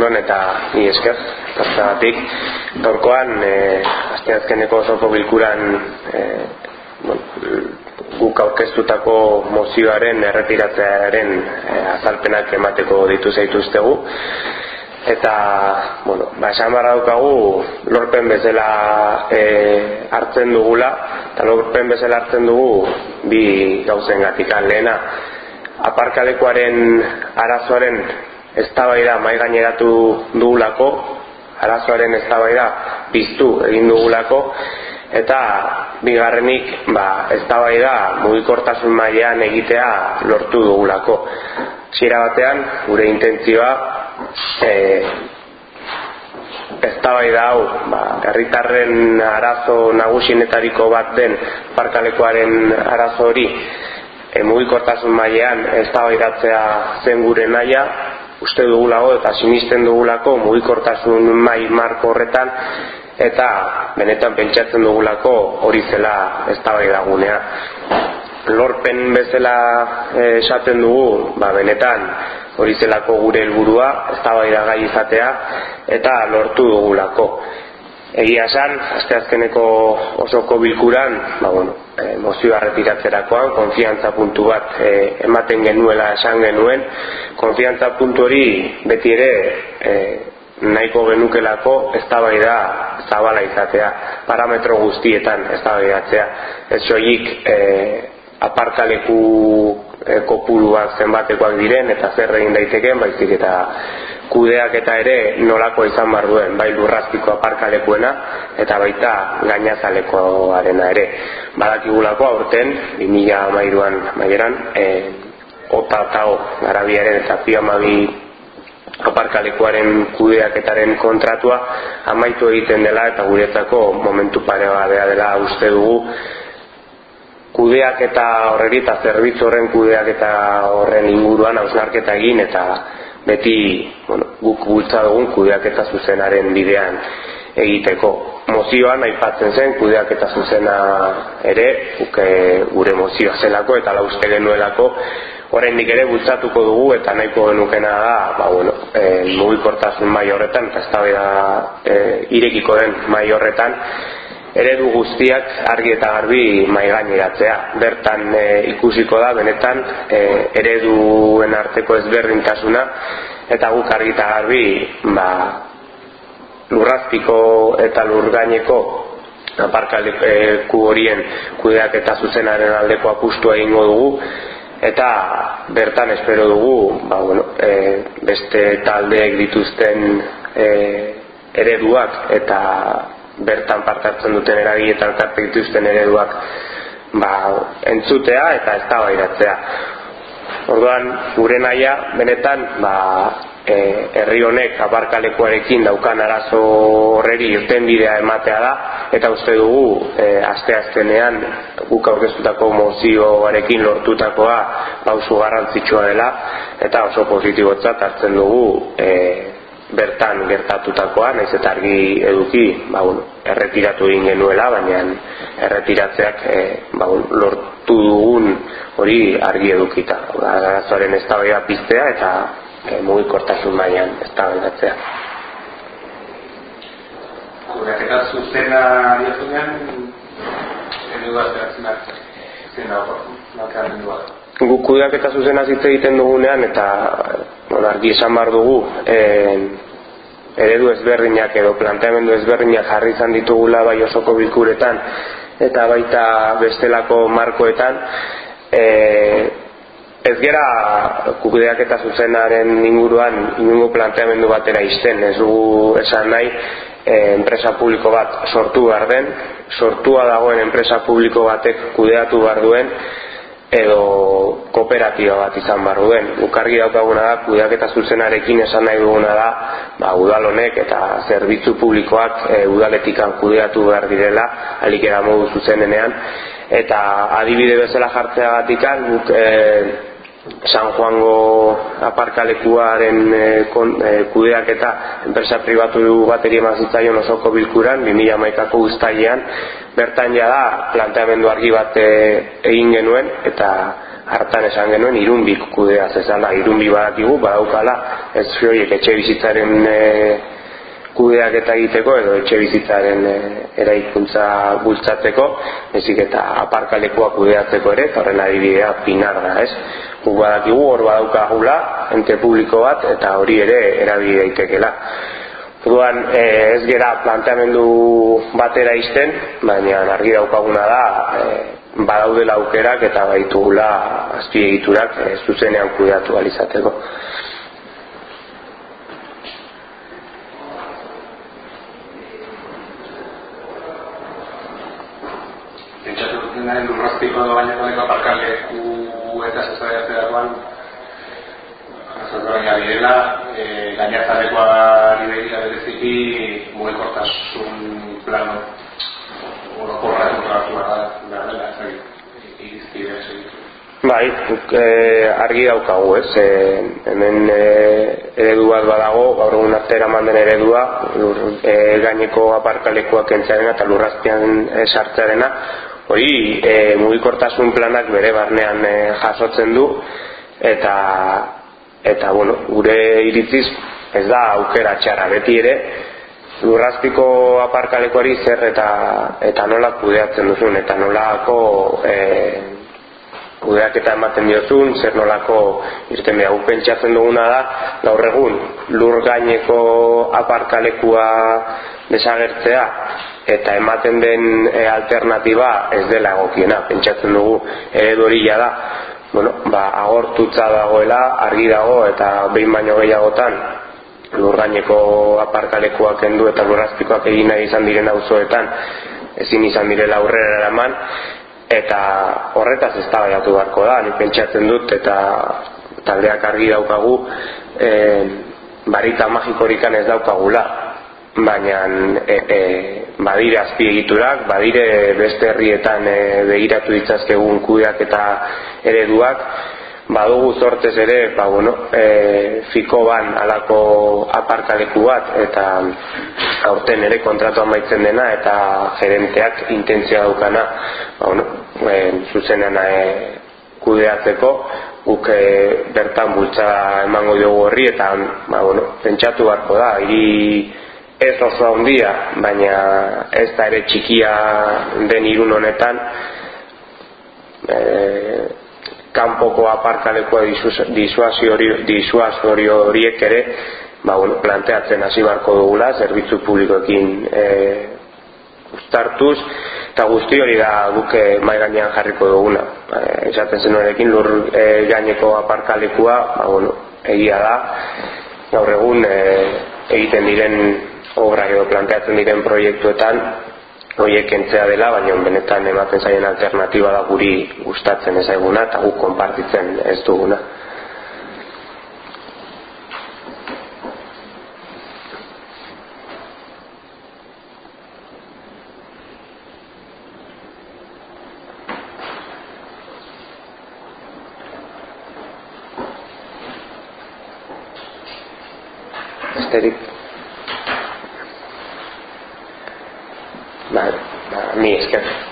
egunon eta ni esker. Zertagatik, gaurkoan e, asteazkeneko osoko bilkuran e, bueno, guk aurkeztutako mozioaren erretiratzearen e, azalpenak emateko ditu zaituztegu. Eta bueno, ba, esan barra daukagu lorpen bezala e, hartzen dugula eta lorpen bezala hartzen dugu bi gauzen gatikan lehena aparkalekuaren arazoaren eztabaida mai gaineratu dugulako arazoaren eztabaida piztu egin dugulako eta bigarrenik ba eztabaida mugikortasun mailean egitea lortu dugulako. Hasiera batean gure intentzioa eh eztabaida hau ba herritarren arazo nagusienetariko bat den parkalekoaren arazo hori e, mugikortasun mailean eztabaidatzea zen gure naia uste dugulago eta sinisten dugulako mugikortasun mai marko horretan eta benetan pentsatzen dugulako hori zela eztabaidagunea lorpen bezala esaten dugu ba benetan hori zelako gure helburua eztabaidagai izatea eta lortu dugulako egia esan asteazkeneko osoko bilkuran ba bueno e, mozioa retiratzerakoan konfiantza puntu bat e, ematen genuela esan genuen konfiantza puntu hori beti ere e, nahiko genukelako eztabaida zabala izatea parametro guztietan eztabaidatzea. Ez soilik e, aparkaleku e, kopuruak zenbatekoak diren eta zer egin daitekeen baizik eta kudeak eta ere nolako izan bar duen bai lurrazpiko aparkalekuena eta baita gainazalekoarena ere. Badakigulako aurten 2013an maieran e, ota tao garabiaren eta piamabi aparkalekuaren kudeaketaren kontratua amaitu egiten dela eta guretzako momentu paregabea dela uste dugu kudeak eta horreri eta zerbitzu horren kudeak eta horren inguruan hausnarketa egin eta beti bueno, guk bultza dugun kudeaketa zuzenaren bidean egiteko. Mozioan aipatzen zen kudeaketa zuzena ere guk gure mozioa zelako eta la uste genuelako oraindik ere bultzatuko dugu eta nahiko genukena da ba, bueno, e, mugikortasun mai horretan eta eztabaida e, irekiko den mai horretan eredu guztiak argi eta garbi maigaineratzea. Bertan e, ikusiko da benetan e, ereduen arteko ezberdintasuna eta guk argi eta garbi ba, lurrazpiko eta lurgaineko aparkaleku horien kudeak eta zuzenaren aldeko apustu egingo dugu eta bertan espero dugu ba, bueno, e, beste taldeek dituzten e, ereduak eta bertan partartzen duten eragile eta dituzten ereduak ba, entzutea eta eztabaidatzea. Orduan, gure naia benetan ba, e, herri honek abarkalekuarekin daukan arazo horreri irten bidea ematea da eta uste dugu e, aste azkenean guk aurkeztutako mozioarekin lortutakoa pausu garrantzitsua dela eta oso positibotzat hartzen dugu e, bertan gertatutakoa, naiz eta argi eduki, ba, bueno, erretiratu egin genuela, baina erretiratzeak e, ba, lortu dugun hori argi edukita. Arazoaren ez da piztea eta e, mugikortasun mailan ez da behatzea. Kudeaketa zuzena diazunean, edo bat behatzen zen dago, Guk kudeaketa zuzena zitze egiten dugunean eta bueno, argi esan bar dugu e, eredu ezberdinak edo planteamendu ezberdinak jarri izan ditugula bai osoko bilkuretan eta baita bestelako markoetan e, ez gera kudeak eta zuzenaren inguruan inungo planteamendu batera izten ez dugu esan nahi e, enpresa publiko bat sortu behar den sortua dagoen enpresa publiko batek kudeatu behar duen edo kooperatiba bat izan barru den. Ukargi daukaguna da, kudeak eta zuzenarekin esan nahi duguna da, ba, udalonek eta zerbitzu publikoak e, udaletikan kudeatu behar direla, alik modu zuzenenean. Eta adibide bezala jartzea batikan, guk e, San Juango aparkalekuaren e, e, kudeak eta enpresa pribatu bateri eman zitzaion osoko bilkuran 2008ko guztailean bertan ja da planteamendu argi bat e, egin genuen eta hartan esan genuen irumbik kudea zezala, irumbi badakigu, badaukala, ez horiek etxe bizitzaren e, kudeak eta egiteko edo etxe bizitzaren e, eraikuntza bultzatzeko, ezik eta aparkalekua kudeatzeko ere, eta horren adibidea pinar da, ez? Gu badakigu hor badaukagula, ente publiko bat, eta hori ere erabide daitekela. Orduan ez gera planteamendu batera izten, baina argi daukaguna da e, badaudela aukerak eta baitugula azpiegiturak e, zuzenean kudeatu alizateko duten nahi lurraztiko edo baineko deko aparkaleku eta zezaiatzeakoan Dela, e, gainazalekoa ari begira bereziki mugikortasun plano orokorra kontratu behar dela, ez irizpidea segitu. Bai, e, argi daukagu, ez? E, hemen e, eredu bat badago, gaur egun arte eraman den eredua, lur, e, gaineko aparkalekuak entzarena eta lurrazpian e, sartzearena, hori e, mugikortasun planak bere barnean e, jasotzen du, eta eta bueno, gure iritziz ez da aukera txarra beti ere. Lurrazpiko aparkalekoari zer eta eta nola kudeatzen duzun eta nolako e, kudeaketa ematen diozun, zer nolako irten behar. Pentsatzen duguna da gaur egun lur gaineko aparkalekua desagertzea eta ematen den e, alternatiba ez dela egokiena. Pentsatzen dugu eredorila da bueno, ba, agortutza dagoela, argi dago eta behin baino gehiagotan lurgaineko aparkalekuak kendu eta lurrazpikoak egin nahi izan diren auzoetan ezin izan direla aurrera eraman eta horretaz ez baiatu beharko da, ni pentsatzen dut eta taldeak argi daukagu e, barita magikorikan ez daukagula baina e, e, badire azpiegiturak, badire beste herrietan e, begiratu ditzazkegun kudeak eta ereduak, badugu zortez ere, ba, bueno, e, fiko ban alako aparkaleku bat, eta aurten ere kontratu amaitzen dena, eta gerenteak intentzia daukana, ba, bueno, e, zuzenean e, kudeatzeko, guk e, bertan bultza emango dugu horri, eta ba, bueno, pentsatu beharko da, hiri ez oso handia, baina ez da ere txikia den irun honetan e, kanpoko aparkaleko disuasorio horiek ere ba, bueno, planteatzen hasi barko dugula zerbitzu publikoekin e, ustartuz eta guzti hori da duke mai gainean jarriko duguna. E, esaten zen horrekin lur e, gaineko aparkalekua ba, bueno, egia da gaur egun e, egiten diren obra edo planteatzen diren proiektuetan horiek kentzea dela, baina benetan ematen zaien alternatiba da guri gustatzen ezaiguna eta guk konpartitzen ez duguna. Esterik. mészket